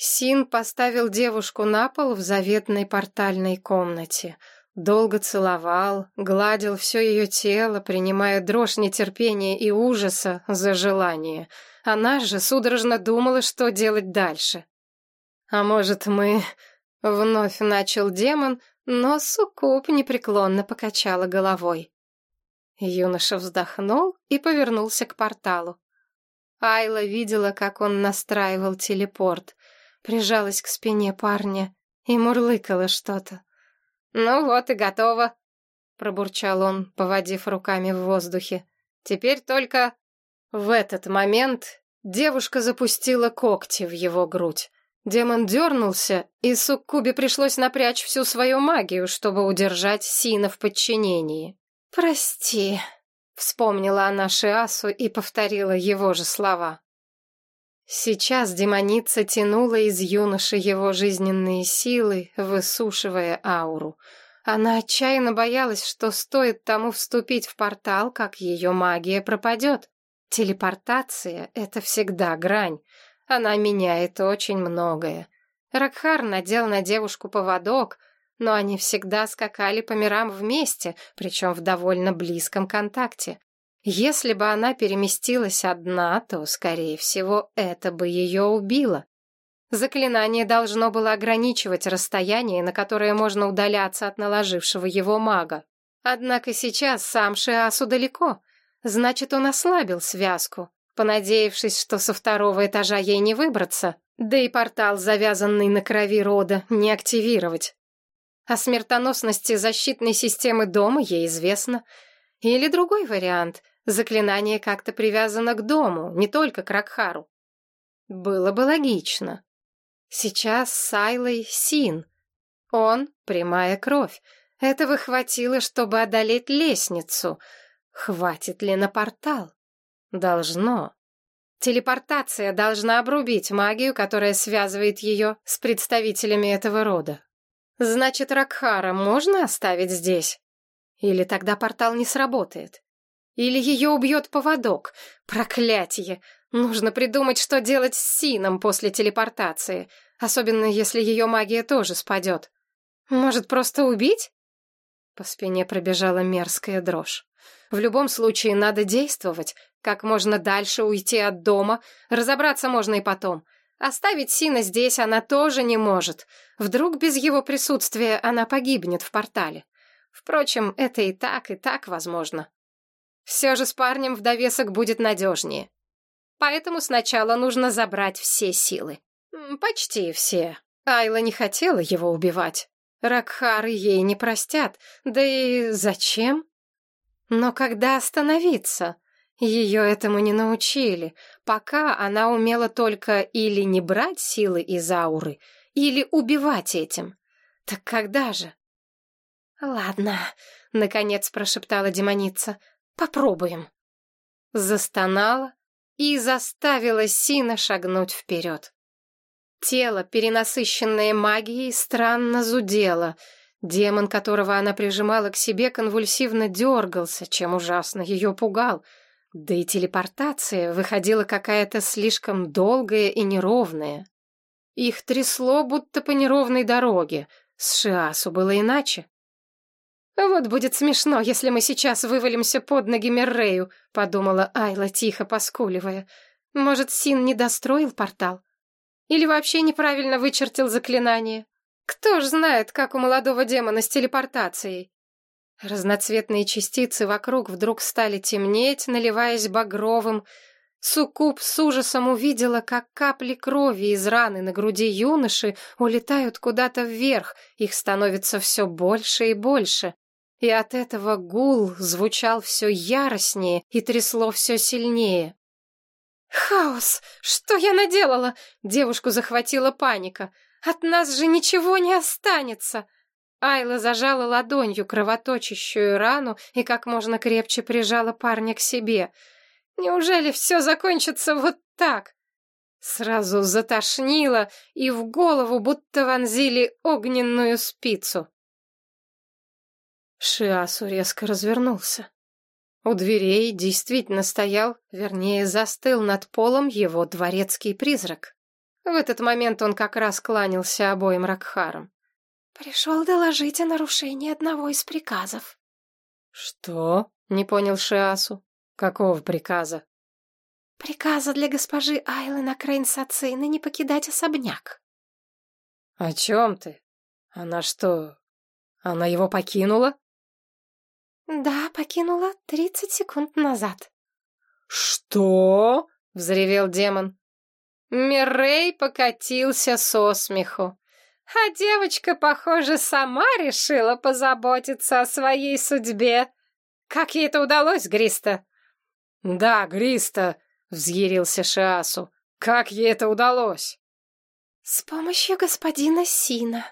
Син поставил девушку на пол в заветной портальной комнате. Долго целовал, гладил все ее тело, принимая дрожь нетерпения и ужаса за желание. Она же судорожно думала, что делать дальше. «А может, мы...» — вновь начал демон, но Суккуб непреклонно покачала головой. Юноша вздохнул и повернулся к порталу. Айла видела, как он настраивал телепорт прижалась к спине парня и мурлыкала что-то. «Ну вот и готово», — пробурчал он, поводив руками в воздухе. «Теперь только...» В этот момент девушка запустила когти в его грудь. Демон дернулся, и Суккубе пришлось напрячь всю свою магию, чтобы удержать Сина в подчинении. «Прости», — вспомнила она Шиасу и повторила его же слова. Сейчас демоница тянула из юноши его жизненные силы, высушивая ауру. Она отчаянно боялась, что стоит тому вступить в портал, как ее магия пропадет. Телепортация — это всегда грань. Она меняет очень многое. Ракхар надел на девушку поводок, но они всегда скакали по мирам вместе, причем в довольно близком контакте. Если бы она переместилась одна, то, скорее всего, это бы ее убило. Заклинание должно было ограничивать расстояние, на которое можно удаляться от наложившего его мага. Однако сейчас сам Шиасу далеко, значит, он ослабил связку, понадеявшись, что со второго этажа ей не выбраться, да и портал, завязанный на крови рода, не активировать. О смертоносности защитной системы дома ей известно — или другой вариант. Заклинание как-то привязано к дому, не только к Ракхару. Было бы логично. Сейчас с Айлой Син. Он — прямая кровь. Этого хватило, чтобы одолеть лестницу. Хватит ли на портал? Должно. Телепортация должна обрубить магию, которая связывает ее с представителями этого рода. Значит, Ракхара можно оставить здесь? Или тогда портал не сработает. Или ее убьет поводок. Проклятие! Нужно придумать, что делать с Сином после телепортации, особенно если ее магия тоже спадет. Может, просто убить? По спине пробежала мерзкая дрожь. В любом случае надо действовать, как можно дальше уйти от дома, разобраться можно и потом. Оставить Сина здесь она тоже не может. Вдруг без его присутствия она погибнет в портале. Впрочем, это и так, и так возможно. Все же с парнем в довесок будет надежнее. Поэтому сначала нужно забрать все силы. Почти все. Айла не хотела его убивать. Ракхары ей не простят. Да и зачем? Но когда остановиться? Ее этому не научили. Пока она умела только или не брать силы из ауры, или убивать этим. Так когда же? «Ладно», — наконец прошептала демоница, — «попробуем». Застонала и заставила Сина шагнуть вперед. Тело, перенасыщенное магией, странно зудело. Демон, которого она прижимала к себе, конвульсивно дергался, чем ужасно ее пугал. Да и телепортация выходила какая-то слишком долгая и неровная. Их трясло, будто по неровной дороге. С Шиасу было иначе. «Вот будет смешно, если мы сейчас вывалимся под ноги Меррею», — подумала Айла, тихо поскуливая. «Может, Син не достроил портал? Или вообще неправильно вычертил заклинание? Кто ж знает, как у молодого демона с телепортацией?» Разноцветные частицы вокруг вдруг стали темнеть, наливаясь багровым. Суккуб с ужасом увидела, как капли крови из раны на груди юноши улетают куда-то вверх, их становится все больше и больше и от этого гул звучал все яростнее и трясло все сильнее. «Хаос! Что я наделала?» Девушку захватила паника. «От нас же ничего не останется!» Айла зажала ладонью кровоточащую рану и как можно крепче прижала парня к себе. «Неужели все закончится вот так?» Сразу затошнило, и в голову будто вонзили огненную спицу. Шиасу резко развернулся. У дверей действительно стоял, вернее, застыл над полом его дворецкий призрак. В этот момент он как раз кланялся обоим Ракхарам. «Пришел доложить о нарушении одного из приказов». «Что?» — не понял Шиасу. «Какого приказа?» «Приказа для госпожи Айлы на Крейн Сацины не покидать особняк». «О чем ты? Она что, она его покинула?» «Да, покинула тридцать секунд назад». «Что?» — взревел демон. Миррей покатился со смеху. А девочка, похоже, сама решила позаботиться о своей судьбе. Как ей это удалось, Гриста? Да, Гриста, взъярился Шиасу. Как ей это удалось? С помощью господина Сина.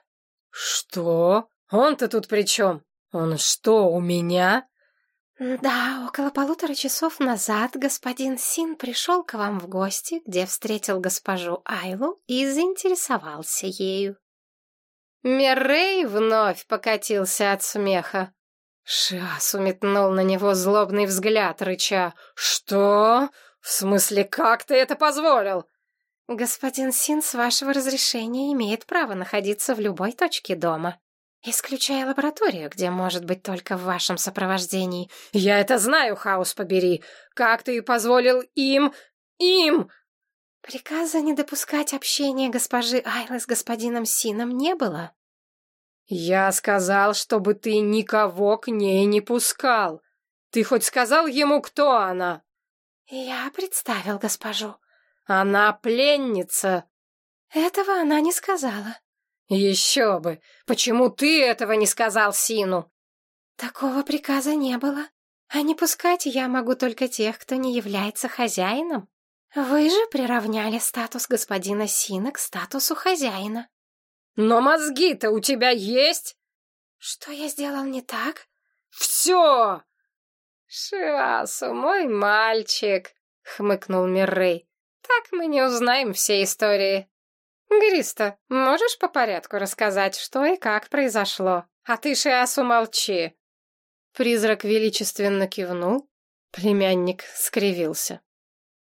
Что? Он-то тут при чем? Он что, у меня? Да, около полутора часов назад господин Син пришел к вам в гости, где встретил госпожу Айлу и заинтересовался ею. Миррей вновь покатился от смеха. Шиас уметнул на него злобный взгляд, рыча. «Что? В смысле, как ты это позволил?» «Господин Син, с вашего разрешения, имеет право находиться в любой точке дома, исключая лабораторию, где может быть только в вашем сопровождении». «Я это знаю, хаос побери! Как ты позволил им... им...» Приказа не допускать общения госпожи Айлы с господином Сином не было. Я сказал, чтобы ты никого к ней не пускал. Ты хоть сказал ему, кто она? Я представил госпожу. Она пленница. Этого она не сказала. Еще бы. Почему ты этого не сказал Сину? Такого приказа не было. А не пускать я могу только тех, кто не является хозяином. Вы же приравняли статус господина Сина к статусу хозяина. Но мозги-то у тебя есть? Что я сделал не так? Все! Шиасу, мой мальчик, хмыкнул Миррей. Так мы не узнаем все истории. Гриста, можешь по порядку рассказать, что и как произошло? А ты, Шиасу, молчи. Призрак величественно кивнул. Племянник скривился.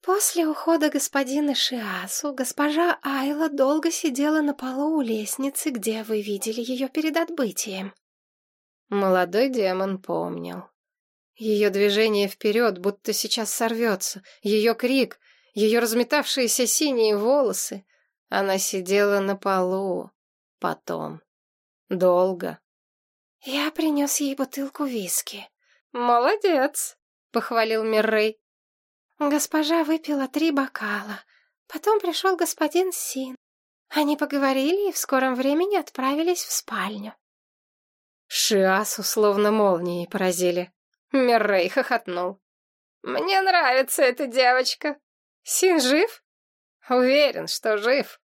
После ухода господина Шиасу госпожа Айла долго сидела на полу у лестницы, где вы видели ее перед отбытием. Молодой демон помнил. Ее движение вперед, будто сейчас сорвется, ее крик, ее разметавшиеся синие волосы. Она сидела на полу. Потом. Долго. Я принес ей бутылку виски. «Молодец», — похвалил Миррей. Госпожа выпила три бокала. Потом пришел господин Син. Они поговорили и в скором времени отправились в спальню. Шиасу словно молнией поразили. Миррей хохотнул. «Мне нравится эта девочка. Син жив?» «Уверен, что жив».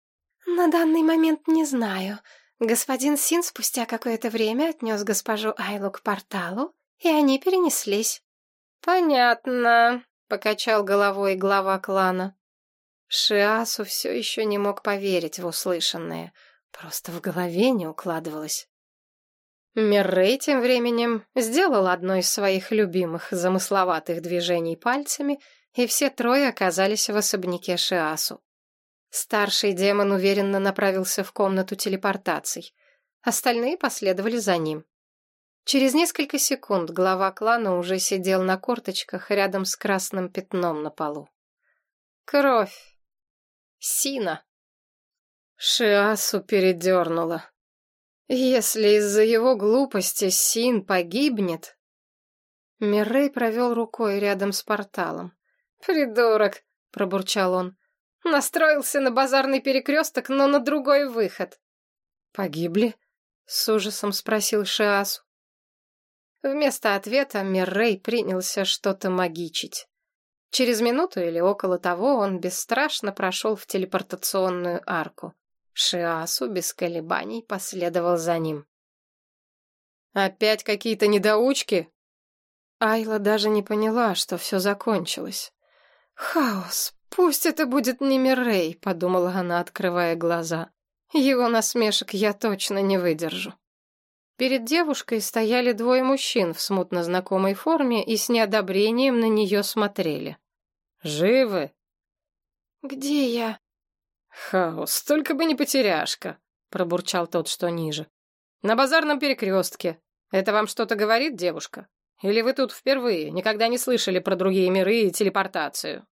«На данный момент не знаю. Господин Син спустя какое-то время отнес госпожу Айлу к порталу, и они перенеслись». «Понятно», покачал головой глава клана. Шиасу все еще не мог поверить в услышанное, просто в голове не укладывалось. Миррей тем временем сделал одно из своих любимых замысловатых движений пальцами, и все трое оказались в особняке Шиасу. Старший демон уверенно направился в комнату телепортаций. Остальные последовали за ним. Через несколько секунд глава клана уже сидел на корточках рядом с красным пятном на полу. Кровь. Сина. Шиасу передернула. Если из-за его глупости Син погибнет... Миррей провел рукой рядом с порталом. «Придурок!» — пробурчал он. «Настроился на базарный перекресток, но на другой выход». «Погибли?» — с ужасом спросил Шиасу. Вместо ответа Миррей принялся что-то магичить. Через минуту или около того он бесстрашно прошел в телепортационную арку. Шиасу без колебаний последовал за ним. «Опять какие-то недоучки?» Айла даже не поняла, что все закончилось. «Хаос! Пусть это будет не Миррей», — подумала она, открывая глаза. «Его насмешек я точно не выдержу». Перед девушкой стояли двое мужчин в смутно знакомой форме и с неодобрением на нее смотрели. «Живы?» «Где я?» Хаос, только бы не потеряшка, пробурчал тот, что ниже. На базарном перекрестке. Это вам что-то говорит, девушка? Или вы тут впервые, никогда не слышали про другие миры и телепортацию?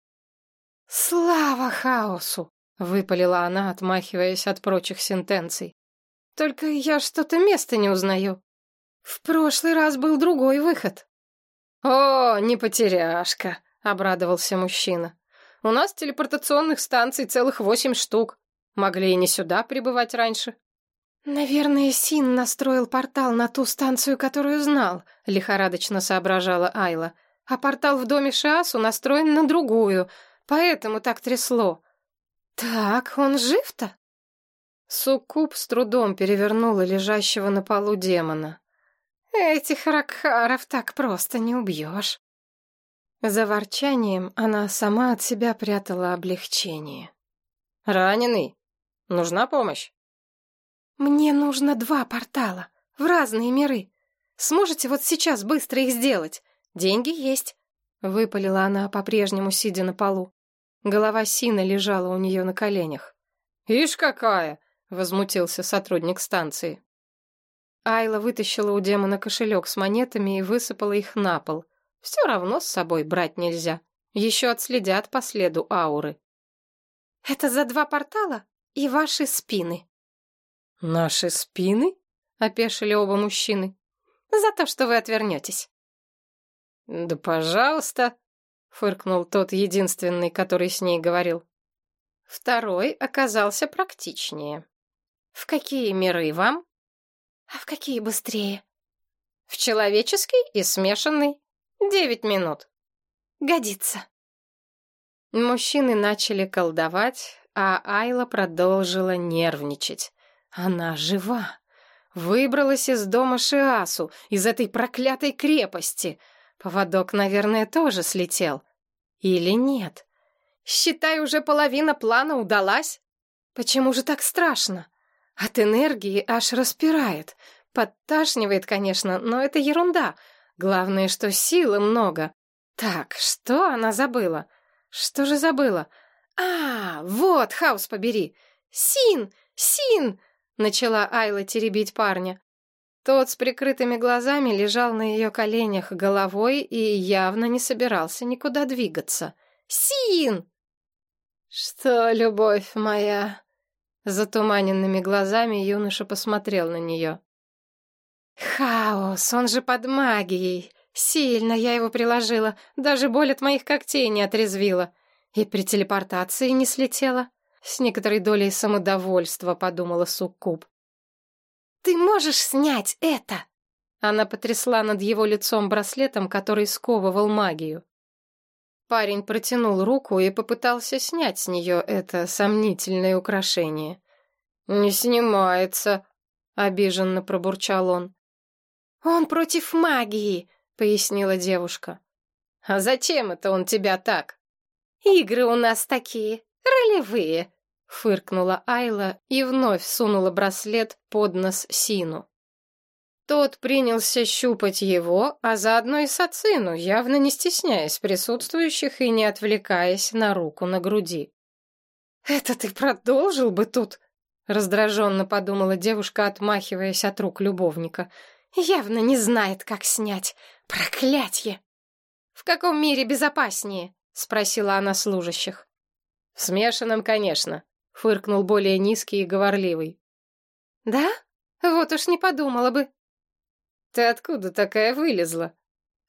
Слава хаосу, выпалила она, отмахиваясь от прочих сентенций. Только я что-то место не узнаю. В прошлый раз был другой выход. О, не потеряшка, обрадовался мужчина. У нас телепортационных станций целых восемь штук. Могли и не сюда прибывать раньше. Наверное, Син настроил портал на ту станцию, которую знал, лихорадочно соображала Айла. А портал в доме Шиасу настроен на другую, поэтому так трясло. Так, он жив-то? Суккуб с трудом перевернула лежащего на полу демона. Этих ракхаров так просто не убьешь. За ворчанием она сама от себя прятала облегчение. «Раненый? Нужна помощь?» «Мне нужно два портала, в разные миры. Сможете вот сейчас быстро их сделать? Деньги есть», — выпалила она, по-прежнему сидя на полу. Голова Сина лежала у нее на коленях. «Ишь какая!» — возмутился сотрудник станции. Айла вытащила у демона кошелек с монетами и высыпала их на пол. Все равно с собой брать нельзя. Еще отследят по следу ауры. «Это за два портала и ваши спины». «Наши спины?» — опешили оба мужчины. «За то, что вы отвернетесь». «Да пожалуйста», — фыркнул тот единственный, который с ней говорил. Второй оказался практичнее. «В какие миры вам?» «А в какие быстрее?» «В человеческий и смешанный. Девять минут». «Годится». Мужчины начали колдовать, а Айла продолжила нервничать. Она жива. Выбралась из дома Шиасу, из этой проклятой крепости. Поводок, наверное, тоже слетел. Или нет? Считай, уже половина плана удалась. Почему же так страшно? От энергии аж распирает. Подташнивает, конечно, но это ерунда. Главное, что силы много. Так, что она забыла? Что же забыла? А, вот, хаос побери. Син! Син! Начала Айла теребить парня. Тот с прикрытыми глазами лежал на ее коленях головой и явно не собирался никуда двигаться. «Син!» «Что, любовь моя?» Затуманенными глазами юноша посмотрел на нее. «Хаос, он же под магией. Сильно я его приложила, даже боль от моих когтей не отрезвила. И при телепортации не слетела». С некоторой долей самодовольства подумала Суккуб. «Ты можешь снять это?» Она потрясла над его лицом браслетом, который сковывал магию. Парень протянул руку и попытался снять с нее это сомнительное украшение. «Не снимается», — обиженно пробурчал он. «Он против магии», — пояснила девушка. «А зачем это он тебя так?» «Игры у нас такие, ролевые», — фыркнула Айла и вновь сунула браслет под нос Сину. Тот принялся щупать его, а заодно и Сацину, явно не стесняясь присутствующих и не отвлекаясь на руку на груди. «Это ты продолжил бы тут?» — раздраженно подумала девушка, отмахиваясь от рук любовника. «Явно не знает, как снять. Проклятье!» «В каком мире безопаснее?» — спросила она служащих. «В смешанном, конечно», — фыркнул более низкий и говорливый. «Да? Вот уж не подумала бы», ты откуда такая вылезла?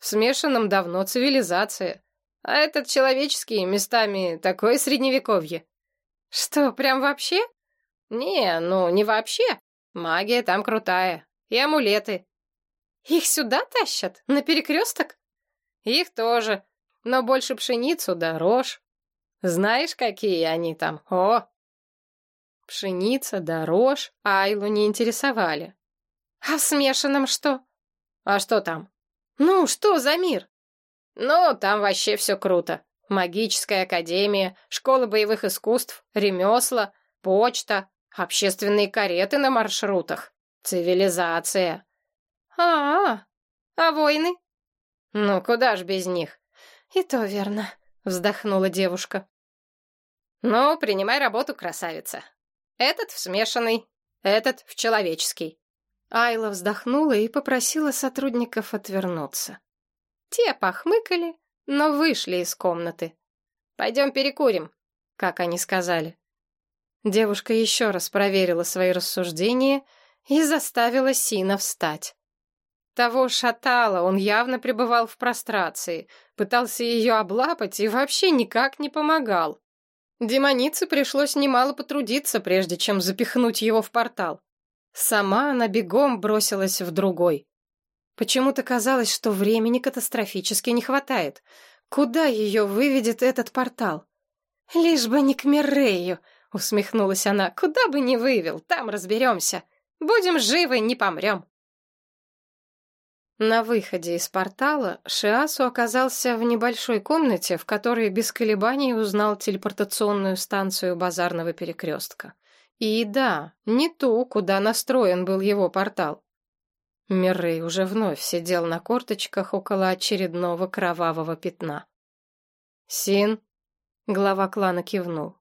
В смешанном давно цивилизация. А этот человеческий местами такое средневековье. Что, прям вообще? Не, ну не вообще. Магия там крутая. И амулеты. Их сюда тащат? На перекресток? Их тоже. Но больше пшеницу да рожь. Знаешь, какие они там? О! Пшеница да рожь Айлу не интересовали. А в смешанном что? А что там? Ну, что за мир? Ну, там вообще все круто. Магическая академия, школа боевых искусств, ремесла, почта, общественные кареты на маршрутах, цивилизация. А, -а, -а. а войны? Ну, куда ж без них? И то верно, вздохнула девушка. «Ну, принимай работу, красавица. Этот в смешанный, этот в человеческий». Айла вздохнула и попросила сотрудников отвернуться. Те похмыкали, но вышли из комнаты. «Пойдем перекурим», как они сказали. Девушка еще раз проверила свои рассуждения и заставила Сина встать. Того шатало, он явно пребывал в прострации, пытался ее облапать и вообще никак не помогал. Демонице пришлось немало потрудиться, прежде чем запихнуть его в портал. Сама она бегом бросилась в другой. Почему-то казалось, что времени катастрофически не хватает. Куда ее выведет этот портал? Лишь бы не к Миррею, усмехнулась она. Куда бы ни вывел, там разберемся. Будем живы, не помрем. На выходе из портала Шиасу оказался в небольшой комнате, в которой без колебаний узнал телепортационную станцию базарного перекрестка. И да, не ту, куда настроен был его портал. Миррей уже вновь сидел на корточках около очередного кровавого пятна. «Син?» — глава клана кивнул.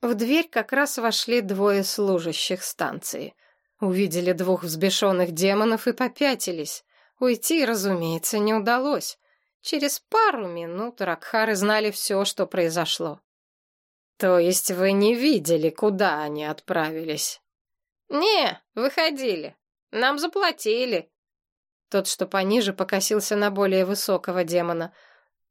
В дверь как раз вошли двое служащих станции. Увидели двух взбешенных демонов и попятились. Уйти, разумеется, не удалось. Через пару минут Ракхары знали все, что произошло. «То есть вы не видели, куда они отправились?» «Не, выходили. Нам заплатили». Тот, что пониже, покосился на более высокого демона.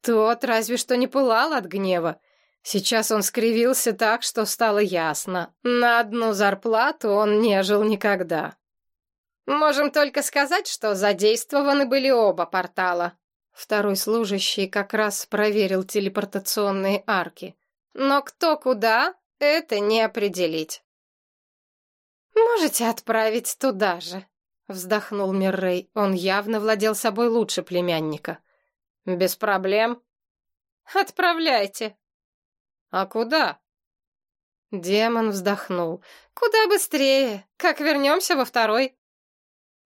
Тот разве что не пылал от гнева. Сейчас он скривился так, что стало ясно. На одну зарплату он не жил никогда. Можем только сказать, что задействованы были оба портала. Второй служащий как раз проверил телепортационные арки. Но кто куда, это не определить. «Можете отправить туда же», — вздохнул Миррей. Он явно владел собой лучше племянника. «Без проблем». «Отправляйте». «А куда?» Демон вздохнул. «Куда быстрее, как вернемся во второй».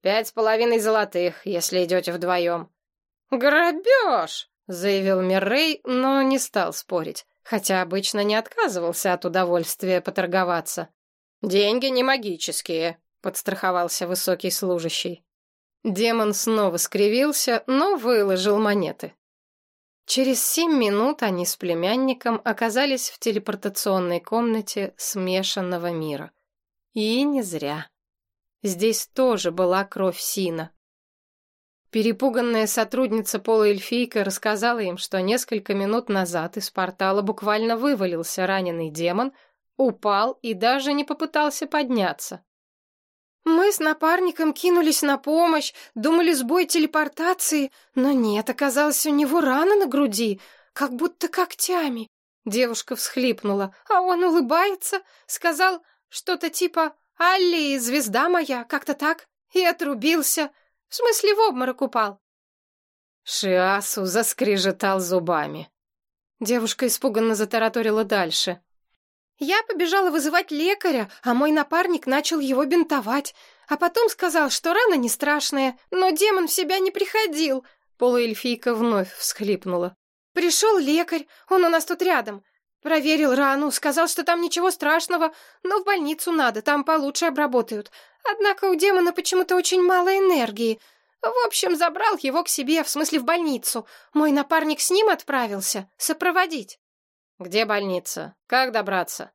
Пять с половиной золотых, если идете вдвоем. Грабеж! заявил Миррей, но не стал спорить, хотя обычно не отказывался от удовольствия поторговаться. Деньги не магические, подстраховался высокий служащий. Демон снова скривился, но выложил монеты. Через семь минут они с племянником оказались в телепортационной комнате смешанного мира. И не зря. Здесь тоже была кровь Сина. Перепуганная сотрудница полуэльфийка рассказала им, что несколько минут назад из портала буквально вывалился раненый демон, упал и даже не попытался подняться. Мы с напарником кинулись на помощь, думали сбой телепортации, но нет, оказалось, у него рана на груди, как будто когтями. Девушка всхлипнула, а он улыбается, сказал что-то типа «Алли, звезда моя», как-то так, и отрубился. В смысле, в обморок упал. Шиасу заскрежетал зубами. Девушка испуганно затараторила дальше. Я побежала вызывать лекаря, а мой напарник начал его бинтовать, а потом сказал, что рана не страшная, но демон в себя не приходил. Полуэльфийка вновь всхлипнула. Пришел лекарь, он у нас тут рядом. Проверил рану, сказал, что там ничего страшного, но в больницу надо, там получше обработают. Однако у демона почему-то очень мало энергии. В общем, забрал его к себе, в смысле в больницу. Мой напарник с ним отправился, сопроводить. Где больница? Как добраться?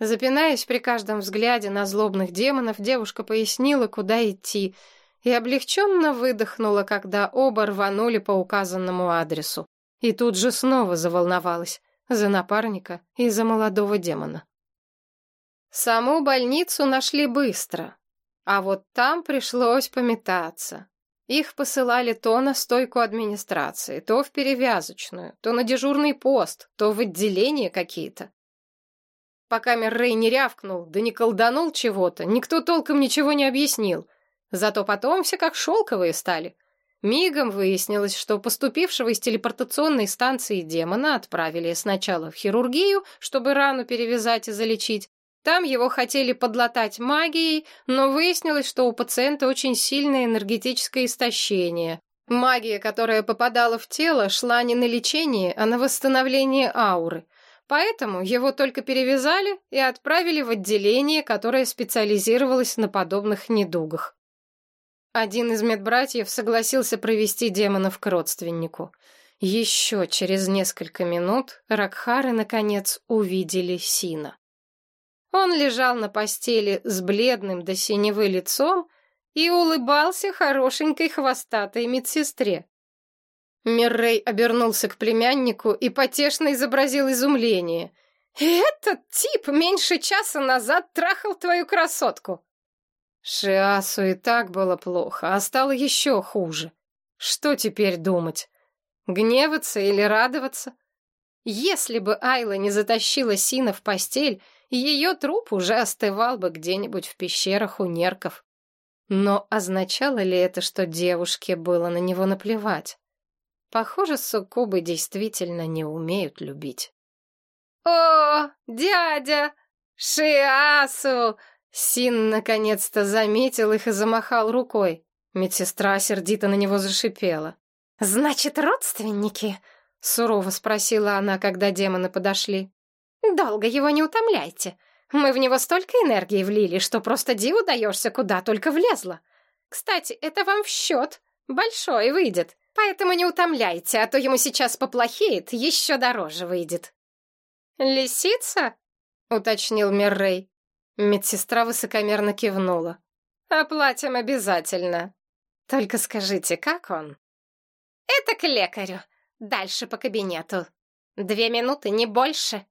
Запинаясь при каждом взгляде на злобных демонов, девушка пояснила, куда идти, и облегченно выдохнула, когда оба рванули по указанному адресу. И тут же снова заволновалась за напарника и за молодого демона. Саму больницу нашли быстро, а вот там пришлось пометаться. Их посылали то на стойку администрации, то в перевязочную, то на дежурный пост, то в отделение какие-то. Пока Меррей не рявкнул, да не колданул чего-то, никто толком ничего не объяснил. Зато потом все как шелковые стали — Мигом выяснилось, что поступившего из телепортационной станции демона отправили сначала в хирургию, чтобы рану перевязать и залечить. Там его хотели подлатать магией, но выяснилось, что у пациента очень сильное энергетическое истощение. Магия, которая попадала в тело, шла не на лечение, а на восстановление ауры. Поэтому его только перевязали и отправили в отделение, которое специализировалось на подобных недугах. Один из медбратьев согласился провести демонов к родственнику. Еще через несколько минут Ракхары, наконец, увидели Сина. Он лежал на постели с бледным до синевы лицом и улыбался хорошенькой хвостатой медсестре. Миррей обернулся к племяннику и потешно изобразил изумление. «Этот тип меньше часа назад трахал твою красотку!» Шиасу и так было плохо, а стало еще хуже. Что теперь думать? Гневаться или радоваться? Если бы Айла не затащила Сина в постель, ее труп уже остывал бы где-нибудь в пещерах у нерков. Но означало ли это, что девушке было на него наплевать? Похоже, суккубы действительно не умеют любить. «О, дядя! Шиасу!» Син наконец-то заметил их и замахал рукой. Медсестра сердито на него зашипела. «Значит, родственники?» — сурово спросила она, когда демоны подошли. «Долго его не утомляйте. Мы в него столько энергии влили, что просто диву даешься, куда только влезла. Кстати, это вам в счет. Большой выйдет. Поэтому не утомляйте, а то ему сейчас поплохеет, еще дороже выйдет. «Лисица?» — уточнил Миррей. Медсестра высокомерно кивнула. «Оплатим обязательно. Только скажите, как он?» «Это к лекарю. Дальше по кабинету. Две минуты, не больше».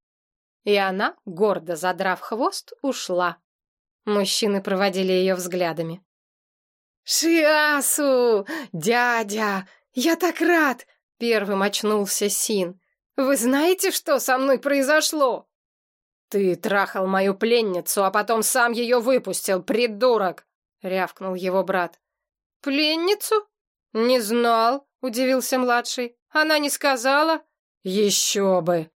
И она, гордо задрав хвост, ушла. Мужчины проводили ее взглядами. «Шиасу! Дядя! «Я так рад!» — первым очнулся Син. «Вы знаете, что со мной произошло?» «Ты трахал мою пленницу, а потом сам ее выпустил, придурок!» — рявкнул его брат. «Пленницу? Не знал», — удивился младший. «Она не сказала?» «Еще бы!»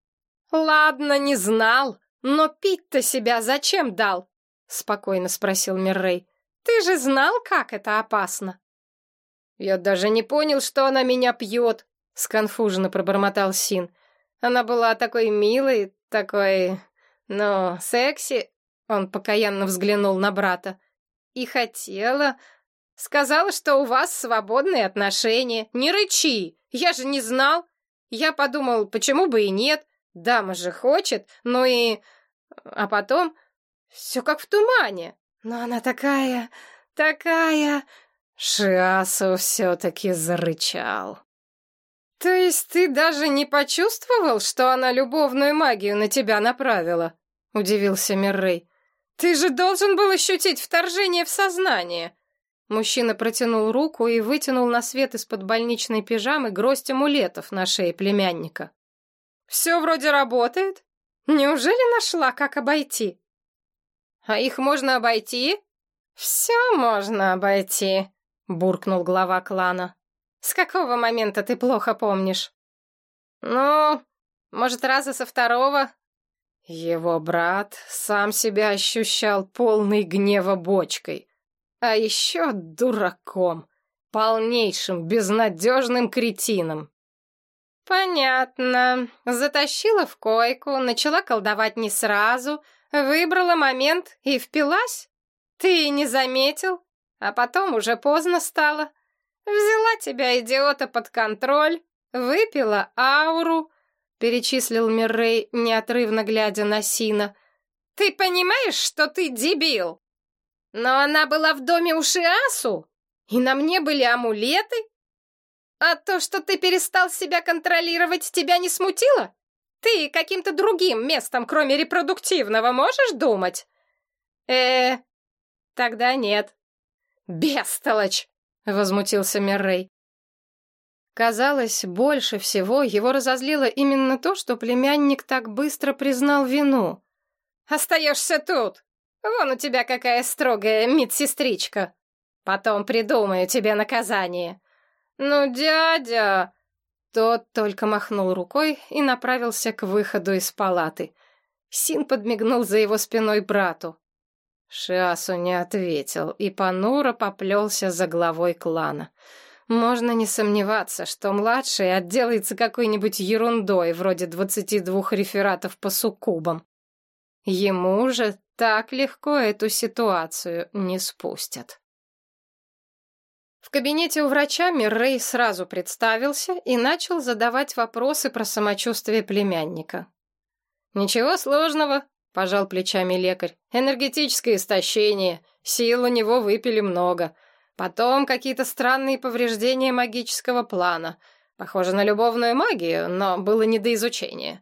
«Ладно, не знал, но пить-то себя зачем дал?» — спокойно спросил Миррей. «Ты же знал, как это опасно?» «Я даже не понял, что она меня пьет», — сконфуженно пробормотал Син. «Она была такой милой, такой... ну, секси...» Он покаянно взглянул на брата. «И хотела...» «Сказала, что у вас свободные отношения. Не рычи! Я же не знал. Я подумал, почему бы и нет. Дама же хочет, ну и... А потом... Все как в тумане. Но она такая... такая... Шиасу все-таки зарычал. «То есть ты даже не почувствовал, что она любовную магию на тебя направила?» — удивился Миррей. «Ты же должен был ощутить вторжение в сознание!» Мужчина протянул руку и вытянул на свет из-под больничной пижамы гроздь амулетов на шее племянника. «Все вроде работает. Неужели нашла, как обойти?» «А их можно обойти?» «Все можно обойти», буркнул глава клана. С какого момента ты плохо помнишь? Ну, может, раза со второго? Его брат сам себя ощущал полной гнева бочкой, а еще дураком, полнейшим, безнадежным кретином. Понятно. Затащила в койку, начала колдовать не сразу, выбрала момент и впилась? Ты не заметил? А потом уже поздно стало. Взяла тебя, идиота, под контроль, выпила ауру, перечислил Миррей, неотрывно глядя на Сина. Ты понимаешь, что ты дебил? Но она была в доме у Шиасу, и на мне были амулеты. А то, что ты перестал себя контролировать, тебя не смутило? Ты каким-то другим местом, кроме репродуктивного, можешь думать? Э, тогда нет. «Бестолочь!» — возмутился Меррей. Казалось, больше всего его разозлило именно то, что племянник так быстро признал вину. «Остаешься тут! Вон у тебя какая строгая медсестричка! Потом придумаю тебе наказание!» «Ну, дядя...» Тот только махнул рукой и направился к выходу из палаты. Син подмигнул за его спиной брату. Шиасу не ответил и понуро поплелся за главой клана. Можно не сомневаться, что младший отделается какой-нибудь ерундой, вроде двадцати двух рефератов по суккубам. Ему же так легко эту ситуацию не спустят. В кабинете у врача Миррей сразу представился и начал задавать вопросы про самочувствие племянника. «Ничего сложного», — пожал плечами лекарь. «Энергетическое истощение. Сил у него выпили много. Потом какие-то странные повреждения магического плана. Похоже на любовную магию, но было не до изучения.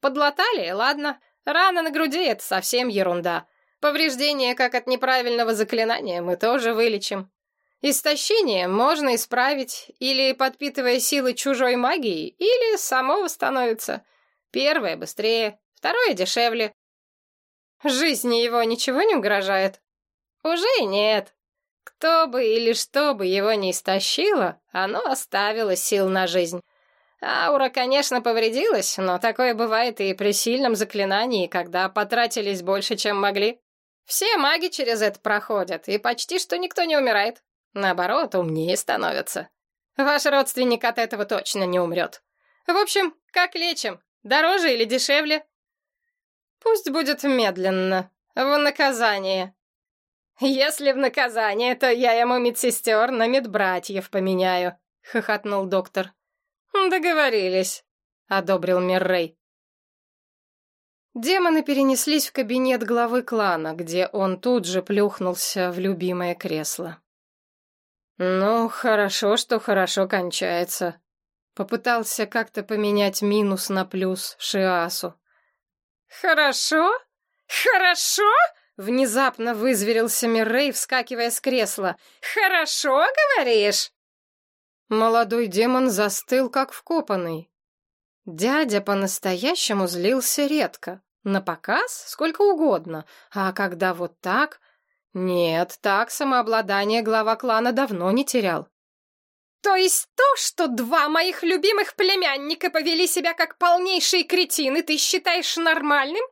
Подлатали, ладно. Рана на груди — это совсем ерунда. Повреждения, как от неправильного заклинания, мы тоже вылечим. Истощение можно исправить, или подпитывая силы чужой магией, или само восстановится. Первое быстрее, второе дешевле. Жизни его ничего не угрожает? Уже нет. Кто бы или что бы его не истощило, оно оставило сил на жизнь. Аура, конечно, повредилась, но такое бывает и при сильном заклинании, когда потратились больше, чем могли. Все маги через это проходят, и почти что никто не умирает. Наоборот, умнее становятся. Ваш родственник от этого точно не умрет. В общем, как лечим? Дороже или дешевле? Пусть будет медленно. В наказание. Если в наказание, то я ему медсестер на медбратьев поменяю, хохотнул доктор. Договорились, одобрил Миррей. Демоны перенеслись в кабинет главы клана, где он тут же плюхнулся в любимое кресло. «Ну, хорошо, что хорошо кончается». Попытался как-то поменять минус на плюс Шиасу. «Хорошо? Хорошо?» Внезапно вызверился Миррей, вскакивая с кресла. «Хорошо, говоришь?» Молодой демон застыл, как вкопанный. Дядя по-настоящему злился редко. На показ сколько угодно, а когда вот так, нет, так самообладание глава клана давно не терял. То есть то, что два моих любимых племянника повели себя как полнейшие кретины, ты считаешь нормальным?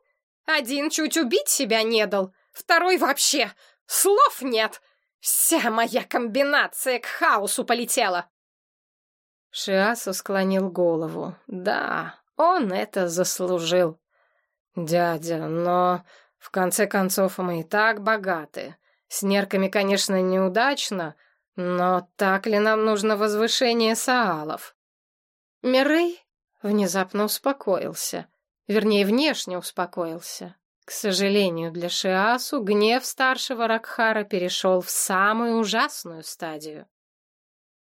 Один чуть убить себя не дал, второй вообще слов нет. Вся моя комбинация к хаосу полетела. Шиасу склонил голову. Да, он это заслужил. Дядя, но в конце концов, мы и так богаты. С нерками, конечно, неудачно, но так ли нам нужно возвышение Саалов? Мирей внезапно успокоился. Вернее, внешне успокоился. К сожалению, для Шиасу гнев старшего Ракхара перешел в самую ужасную стадию.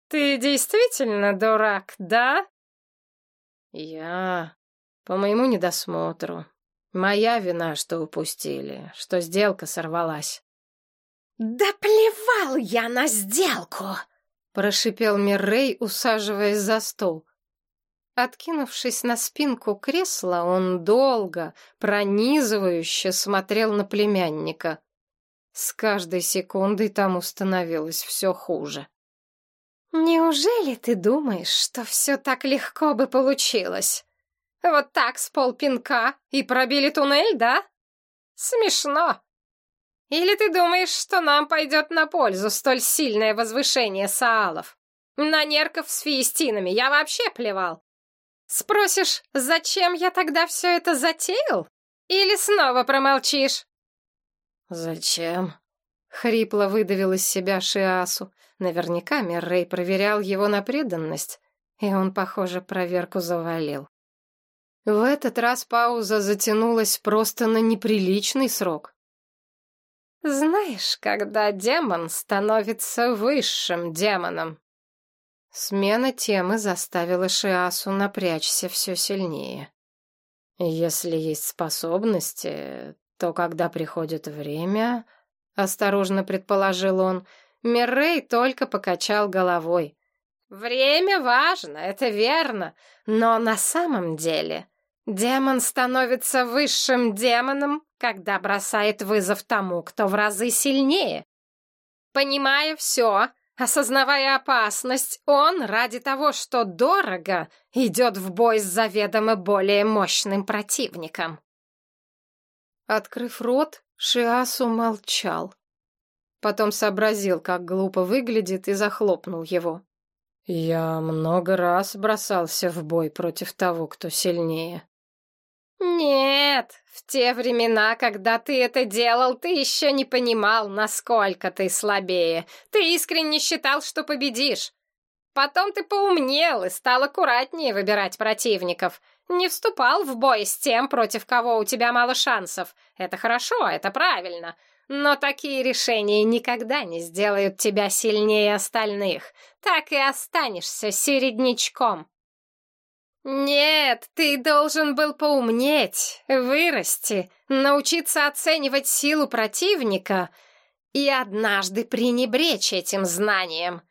«Ты действительно дурак, да?» «Я...» «По моему недосмотру. Моя вина, что упустили, что сделка сорвалась. «Да плевал я на сделку!» — прошипел Миррей, усаживаясь за стол. Откинувшись на спинку кресла, он долго, пронизывающе смотрел на племянника. С каждой секундой тому становилось все хуже. «Неужели ты думаешь, что все так легко бы получилось?» Вот так с полпинка и пробили туннель, да? Смешно. Или ты думаешь, что нам пойдет на пользу столь сильное возвышение Саалов? На нерков с фиестинами я вообще плевал. Спросишь, зачем я тогда все это затеял? Или снова промолчишь? Зачем? Хрипло выдавил из себя Шиасу. Наверняка Миррей проверял его на преданность, и он, похоже, проверку завалил. В этот раз пауза затянулась просто на неприличный срок. «Знаешь, когда демон становится высшим демоном?» Смена темы заставила Шиасу напрячься все сильнее. «Если есть способности, то когда приходит время...» — осторожно предположил он. Миррей только покачал головой. «Время важно, это верно, но на самом деле Демон становится высшим демоном, когда бросает вызов тому, кто в разы сильнее. Понимая все, осознавая опасность, он ради того, что дорого, идет в бой с заведомо более мощным противником. Открыв рот, Шиасу молчал. Потом сообразил, как глупо выглядит, и захлопнул его. Я много раз бросался в бой против того, кто сильнее. Нет, в те времена, когда ты это делал, ты еще не понимал, насколько ты слабее. Ты искренне считал, что победишь. Потом ты поумнел и стал аккуратнее выбирать противников. Не вступал в бой с тем, против кого у тебя мало шансов. Это хорошо, это правильно. Но такие решения никогда не сделают тебя сильнее остальных. Так и останешься середнячком. Нет, ты должен был поумнеть, вырасти, научиться оценивать силу противника и однажды пренебречь этим знанием.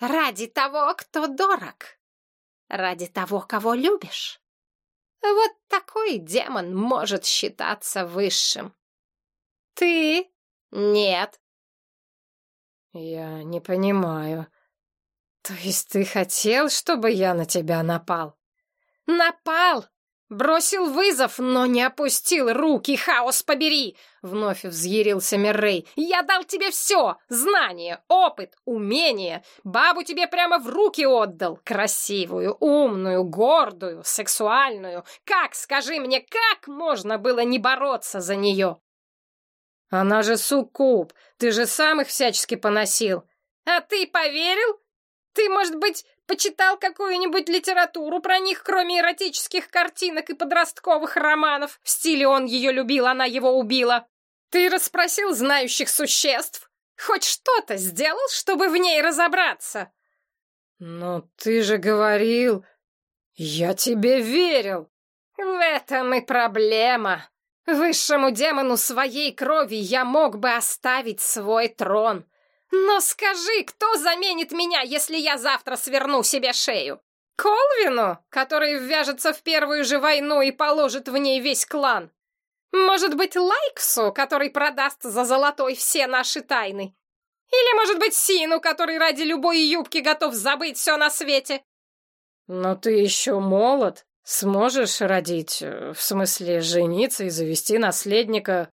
Ради того, кто дорог. Ради того, кого любишь. Вот такой демон может считаться высшим. Ты нет. Я не понимаю. То есть ты хотел, чтобы я на тебя напал? Напал! Бросил вызов, но не опустил руки, хаос побери! Вновь взъярился Миррей. Я дал тебе все! Знание, опыт, умение. Бабу тебе прямо в руки отдал. Красивую, умную, гордую, сексуальную. Как, скажи мне, как можно было не бороться за нее? Она же суккуб, ты же сам их всячески поносил. А ты поверил? Ты, может быть, почитал какую-нибудь литературу про них, кроме эротических картинок и подростковых романов? В стиле «он ее любил, она его убила». Ты расспросил знающих существ? Хоть что-то сделал, чтобы в ней разобраться? Но ты же говорил... Я тебе верил. В этом и проблема. Высшему демону своей крови я мог бы оставить свой трон. Но скажи, кто заменит меня, если я завтра сверну себе шею? Колвину, который ввяжется в первую же войну и положит в ней весь клан? Может быть, Лайксу, который продаст за золотой все наши тайны? Или, может быть, Сину, который ради любой юбки готов забыть все на свете? Но ты еще молод, Сможешь родить, э, в смысле жениться и завести наследника?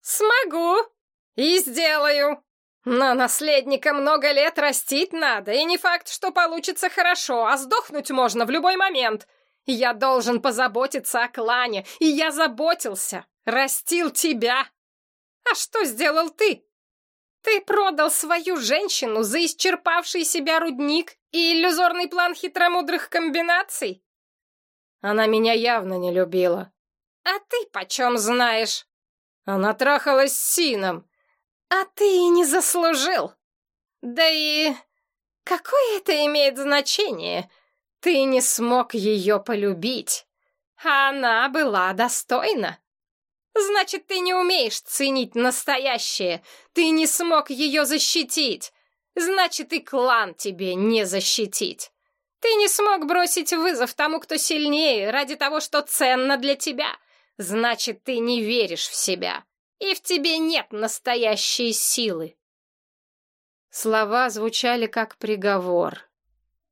Смогу и сделаю. Но наследника много лет растить надо, и не факт, что получится хорошо, а сдохнуть можно в любой момент. Я должен позаботиться о клане, и я заботился, растил тебя. А что сделал ты? Ты продал свою женщину за исчерпавший себя рудник и иллюзорный план хитромудрых комбинаций? Она меня явно не любила. А ты почем знаешь? Она трахалась с Сином. А ты и не заслужил. Да и какое это имеет значение? Ты не смог ее полюбить. А она была достойна. Значит, ты не умеешь ценить настоящее. Ты не смог ее защитить. Значит, и клан тебе не защитить. Ты не смог бросить вызов тому, кто сильнее, ради того, что ценно для тебя. Значит, ты не веришь в себя, и в тебе нет настоящей силы. Слова звучали как приговор.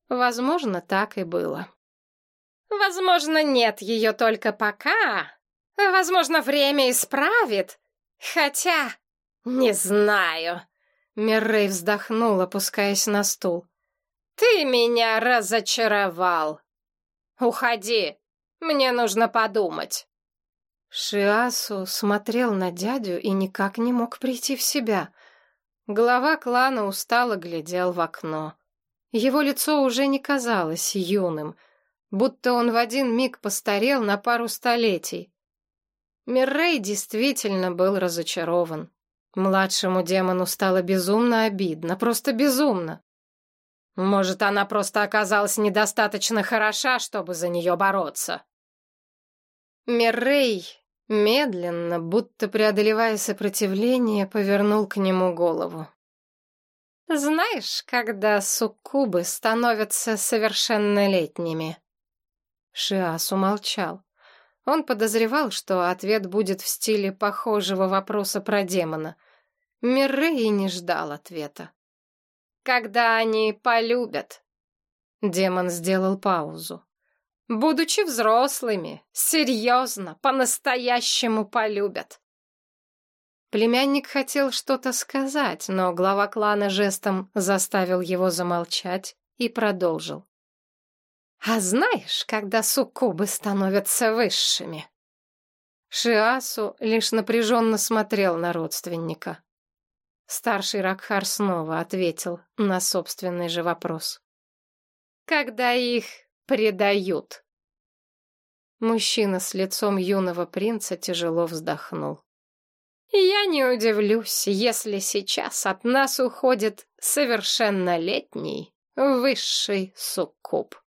Возможно, так и было. Возможно, нет ее только пока. Возможно, время исправит. Хотя, не знаю. Миррей вздохнул, опускаясь на стул. «Ты меня разочаровал! Уходи, мне нужно подумать!» Шиасу смотрел на дядю и никак не мог прийти в себя. Глава клана устало глядел в окно. Его лицо уже не казалось юным, будто он в один миг постарел на пару столетий. Миррей действительно был разочарован. Младшему демону стало безумно обидно, просто безумно. Может, она просто оказалась недостаточно хороша, чтобы за нее бороться. Миррей медленно, будто преодолевая сопротивление, повернул к нему голову. «Знаешь, когда суккубы становятся совершеннолетними?» Шиас умолчал. Он подозревал, что ответ будет в стиле похожего вопроса про демона. Миррей не ждал ответа когда они полюбят. Демон сделал паузу. Будучи взрослыми, серьезно, по-настоящему полюбят. Племянник хотел что-то сказать, но глава клана жестом заставил его замолчать и продолжил. «А знаешь, когда суккубы становятся высшими?» Шиасу лишь напряженно смотрел на родственника. Старший Ракхар снова ответил на собственный же вопрос. «Когда их предают?» Мужчина с лицом юного принца тяжело вздохнул. «Я не удивлюсь, если сейчас от нас уходит совершеннолетний высший суккуб».